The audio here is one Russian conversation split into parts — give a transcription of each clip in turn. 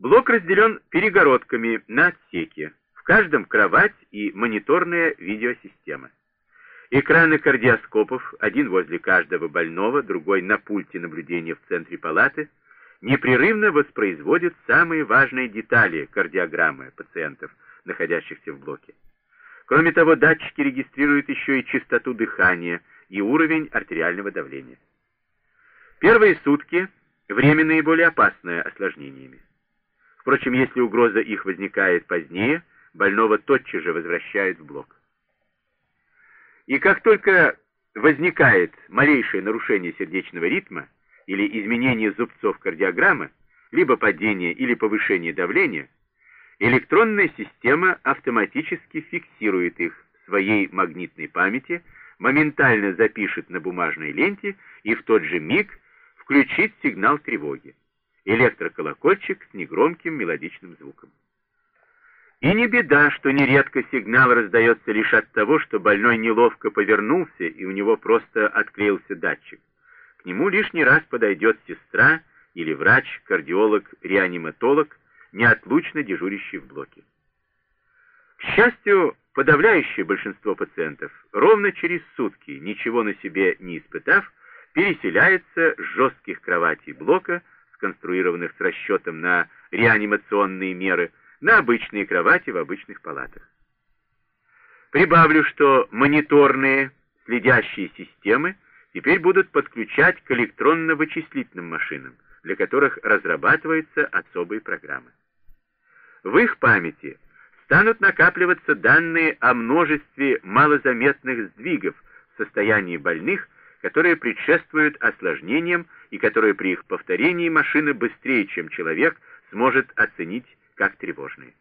Блок разделен перегородками на отсеки. В каждом кровать и мониторная видеосистема. Экраны кардиоскопов, один возле каждого больного, другой на пульте наблюдения в центре палаты, непрерывно воспроизводят самые важные детали кардиограммы пациентов, находящихся в блоке. Кроме того, датчики регистрируют еще и частоту дыхания и уровень артериального давления. Первые сутки – время наиболее опасное осложнениями. Впрочем, если угроза их возникает позднее, больного тотчас же возвращают в блок. И как только возникает малейшее нарушение сердечного ритма или изменение зубцов кардиограммы, либо падение или повышение давления, электронная система автоматически фиксирует их в своей магнитной памяти, моментально запишет на бумажной ленте и в тот же миг включит сигнал тревоги. Электроколокольчик с негромким мелодичным звуком. И не беда, что нередко сигнал раздается лишь от того, что больной неловко повернулся, и у него просто отклеился датчик. К нему лишний раз подойдет сестра или врач, кардиолог, реаниматолог, неотлучно дежурящий в блоке. К счастью, подавляющее большинство пациентов ровно через сутки, ничего на себе не испытав, переселяется с жестких кроватей блока, сконструированных с расчетом на реанимационные меры, на обычные кровати в обычных палатах. Прибавлю, что мониторные следящие системы теперь будут подключать к электронно-вычислительным машинам, для которых разрабатываются особые программы. В их памяти станут накапливаться данные о множестве малозаметных сдвигов в состоянии больных, которые предшествуют осложнениям и которые при их повторении машина быстрее, чем человек, сможет оценить как тревожные.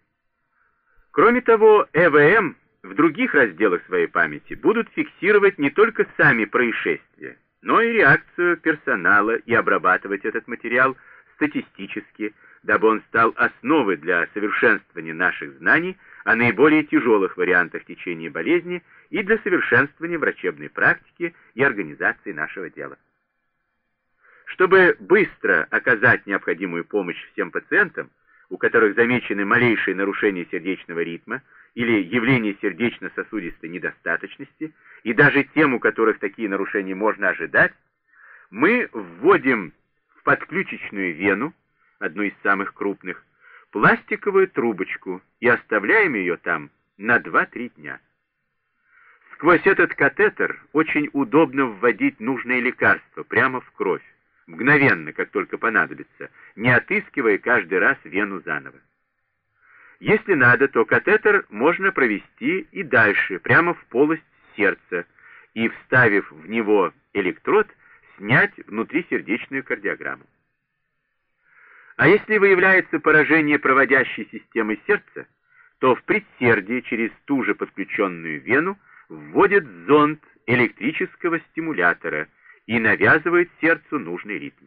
Кроме того, ЭВМ в других разделах своей памяти будут фиксировать не только сами происшествия, но и реакцию персонала и обрабатывать этот материал статистически, дабы он стал основой для совершенствования наших знаний о наиболее тяжелых вариантах течения болезни и для совершенствования врачебной практики и организации нашего дела. Чтобы быстро оказать необходимую помощь всем пациентам, у которых замечены малейшие нарушения сердечного ритма или явление сердечно-сосудистой недостаточности, и даже тем, у которых такие нарушения можно ожидать, мы вводим в подключичную вену, одну из самых крупных, пластиковую трубочку и оставляем ее там на 2-3 дня. Сквозь этот катетер очень удобно вводить нужное лекарство прямо в кровь мгновенно, как только понадобится, не отыскивая каждый раз вену заново. Если надо, то катетер можно провести и дальше, прямо в полость сердца, и, вставив в него электрод, снять внутрисердечную кардиограмму. А если выявляется поражение проводящей системы сердца, то в предсердие через ту же подключенную вену вводят зонд электрического стимулятора – и навязывает сердцу нужный ритм.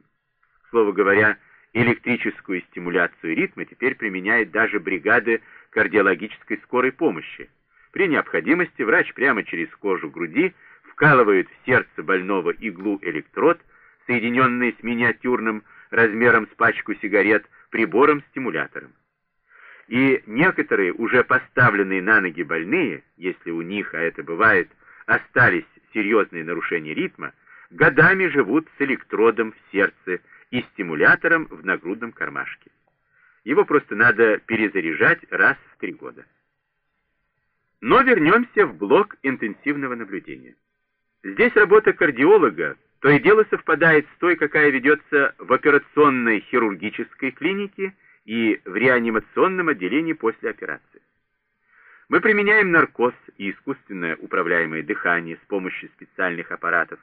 Слово говоря, электрическую стимуляцию ритма теперь применяет даже бригады кардиологической скорой помощи. При необходимости врач прямо через кожу груди вкалывает в сердце больного иглу-электрод, соединенный с миниатюрным размером с пачку сигарет прибором-стимулятором. И некоторые уже поставленные на ноги больные, если у них, а это бывает, остались серьезные нарушения ритма, годами живут с электродом в сердце и стимулятором в нагрудном кармашке. Его просто надо перезаряжать раз в три года. Но вернемся в блок интенсивного наблюдения. Здесь работа кардиолога то и дело совпадает с той, какая ведется в операционной хирургической клинике и в реанимационном отделении после операции. Мы применяем наркоз и искусственное управляемое дыхание с помощью специальных аппаратов,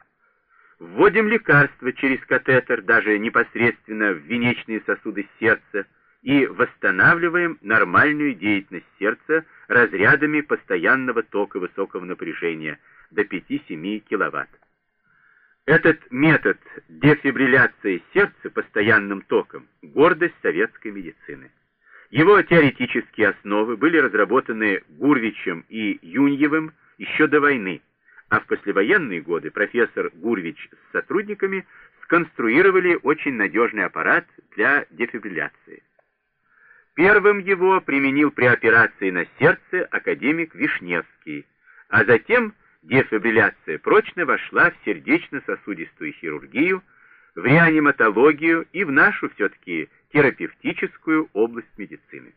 Вводим лекарства через катетер, даже непосредственно в венечные сосуды сердца, и восстанавливаем нормальную деятельность сердца разрядами постоянного тока высокого напряжения до 5-7 кВт. Этот метод дефибрилляции сердца постоянным током – гордость советской медицины. Его теоретические основы были разработаны Гурвичем и Юньевым еще до войны, а в послевоенные годы профессор Гурвич с сотрудниками сконструировали очень надежный аппарат для дефибрилляции. Первым его применил при операции на сердце академик Вишневский, а затем дефибрилляция прочно вошла в сердечно-сосудистую хирургию, в реаниматологию и в нашу все-таки терапевтическую область медицины.